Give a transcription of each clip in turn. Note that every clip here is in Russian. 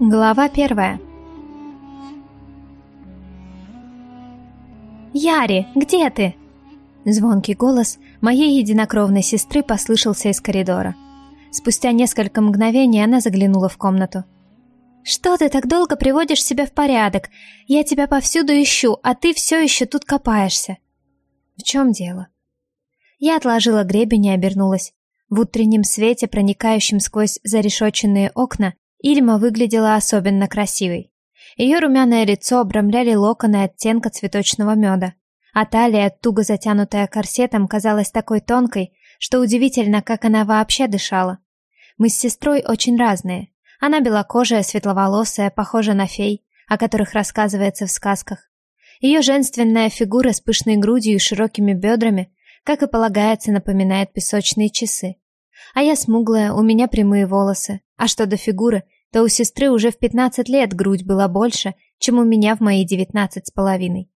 Глава первая «Яри, где ты?» Звонкий голос моей единокровной сестры послышался из коридора. Спустя несколько мгновений она заглянула в комнату. «Что ты так долго приводишь себя в порядок? Я тебя повсюду ищу, а ты все еще тут копаешься». «В чем дело?» Я отложила гребень и обернулась. В утреннем свете, проникающем сквозь зарешоченные окна, Ильма выглядела особенно красивой. Ее румяное лицо обрамляли локоны оттенка цветочного меда, а талия, туго затянутая корсетом, казалась такой тонкой, что удивительно, как она вообще дышала. Мы с сестрой очень разные. Она белокожая, светловолосая, похожа на фей, о которых рассказывается в сказках. Ее женственная фигура с пышной грудью и широкими бедрами, как и полагается, напоминает песочные часы. А я смуглая, у меня прямые волосы. А что до фигуры, то у сестры уже в 15 лет грудь была больше, чем у меня в мои 19 с половиной.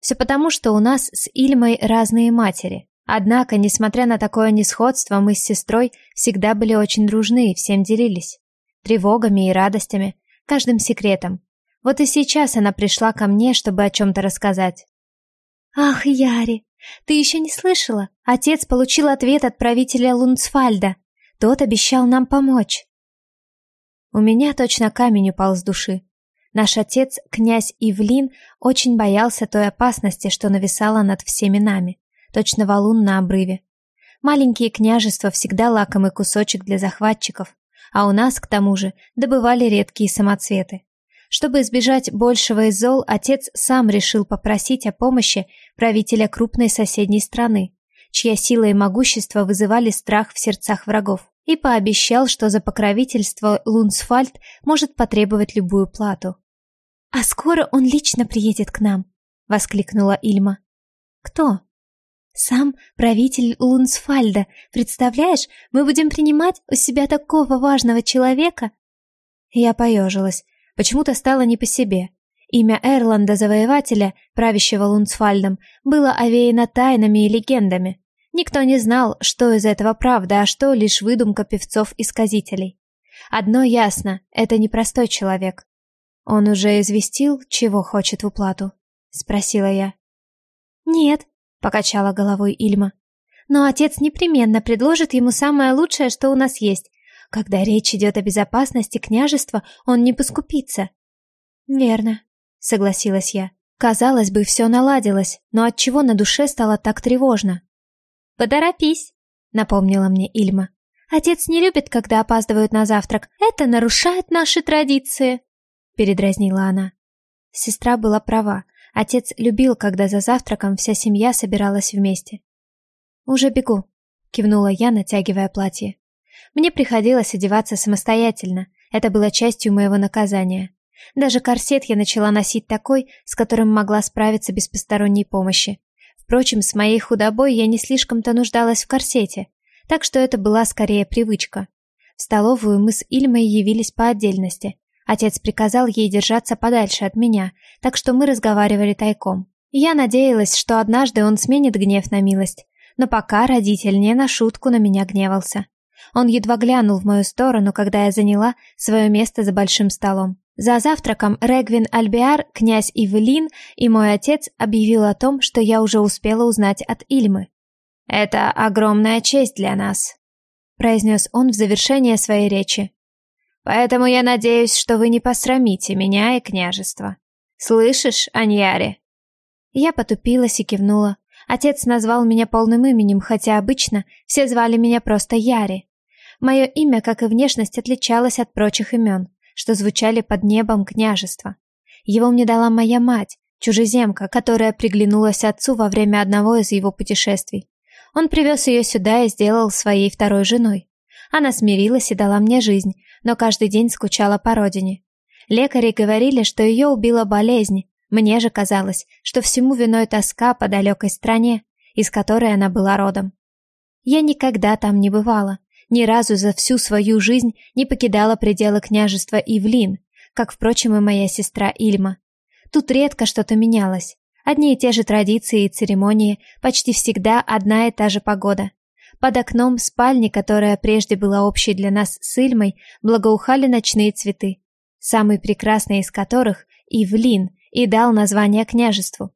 Все потому, что у нас с Ильмой разные матери. Однако, несмотря на такое несходство, мы с сестрой всегда были очень дружны и всем делились. Тревогами и радостями, каждым секретом. Вот и сейчас она пришла ко мне, чтобы о чем-то рассказать. «Ах, Яри, ты еще не слышала? Отец получил ответ от правителя Лунцфальда. Тот обещал нам помочь». У меня точно камень упал с души. Наш отец, князь Ивлин, очень боялся той опасности, что нависала над всеми нами, точно валун на обрыве. Маленькие княжества всегда лакомый кусочек для захватчиков, а у нас, к тому же, добывали редкие самоцветы. Чтобы избежать большего из зол, отец сам решил попросить о помощи правителя крупной соседней страны, чья сила и могущество вызывали страх в сердцах врагов и пообещал, что за покровительство Лунсфальд может потребовать любую плату. «А скоро он лично приедет к нам», — воскликнула Ильма. «Кто?» «Сам правитель Лунсфальда. Представляешь, мы будем принимать у себя такого важного человека?» Я поежилась. Почему-то стало не по себе. Имя Эрланда-завоевателя, правящего Лунсфальдом, было овеяно тайнами и легендами. Никто не знал, что из этого правда, а что лишь выдумка певцов-исказителей. Одно ясно — это непростой человек. Он уже известил, чего хочет в уплату? Спросила я. Нет, покачала головой Ильма. Но отец непременно предложит ему самое лучшее, что у нас есть. Когда речь идет о безопасности княжества, он не поскупится. Верно, согласилась я. Казалось бы, все наладилось, но от чего на душе стало так тревожно? «Поторопись», — напомнила мне Ильма. «Отец не любит, когда опаздывают на завтрак. Это нарушает наши традиции», — передразнила она. Сестра была права. Отец любил, когда за завтраком вся семья собиралась вместе. «Уже бегу», — кивнула я, натягивая платье. Мне приходилось одеваться самостоятельно. Это было частью моего наказания. Даже корсет я начала носить такой, с которым могла справиться без посторонней помощи. Впрочем, с моей худобой я не слишком-то нуждалась в корсете, так что это была скорее привычка. В столовую мы с Ильмой явились по отдельности. Отец приказал ей держаться подальше от меня, так что мы разговаривали тайком. Я надеялась, что однажды он сменит гнев на милость, но пока родитель не на шутку на меня гневался. Он едва глянул в мою сторону, когда я заняла свое место за большим столом. За завтраком Регвин Альбиар, князь Ивелин и мой отец объявил о том, что я уже успела узнать от Ильмы. «Это огромная честь для нас», — произнес он в завершение своей речи. «Поэтому я надеюсь, что вы не посрамите меня и княжество. Слышишь, Аньяри?» Я потупилась и кивнула. Отец назвал меня полным именем, хотя обычно все звали меня просто Яри. Мое имя, как и внешность, отличалось от прочих имен что звучали под небом княжества. Его мне дала моя мать, чужеземка, которая приглянулась отцу во время одного из его путешествий. Он привез ее сюда и сделал своей второй женой. Она смирилась и дала мне жизнь, но каждый день скучала по родине. Лекари говорили, что ее убила болезнь. Мне же казалось, что всему виной тоска по далекой стране, из которой она была родом. Я никогда там не бывала, ни разу за всю свою жизнь не покидала пределы княжества Ивлин, как, впрочем, и моя сестра Ильма. Тут редко что-то менялось. Одни и те же традиции и церемонии, почти всегда одна и та же погода. Под окном спальни, которая прежде была общей для нас с Ильмой, благоухали ночные цветы. самый прекрасный из которых, Ивлин, и дал название княжеству.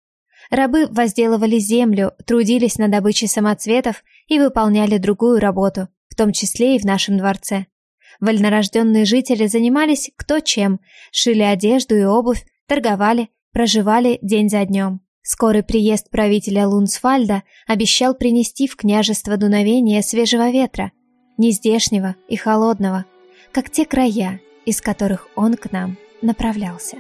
Рабы возделывали землю, трудились на добыче самоцветов и выполняли другую работу, в том числе и в нашем дворце. Вольнорожденные жители занимались кто чем, шили одежду и обувь, торговали, проживали день за днем. Скорый приезд правителя Лунсфальда обещал принести в княжество дуновение свежего ветра, нездешнего и холодного, как те края, из которых он к нам направлялся.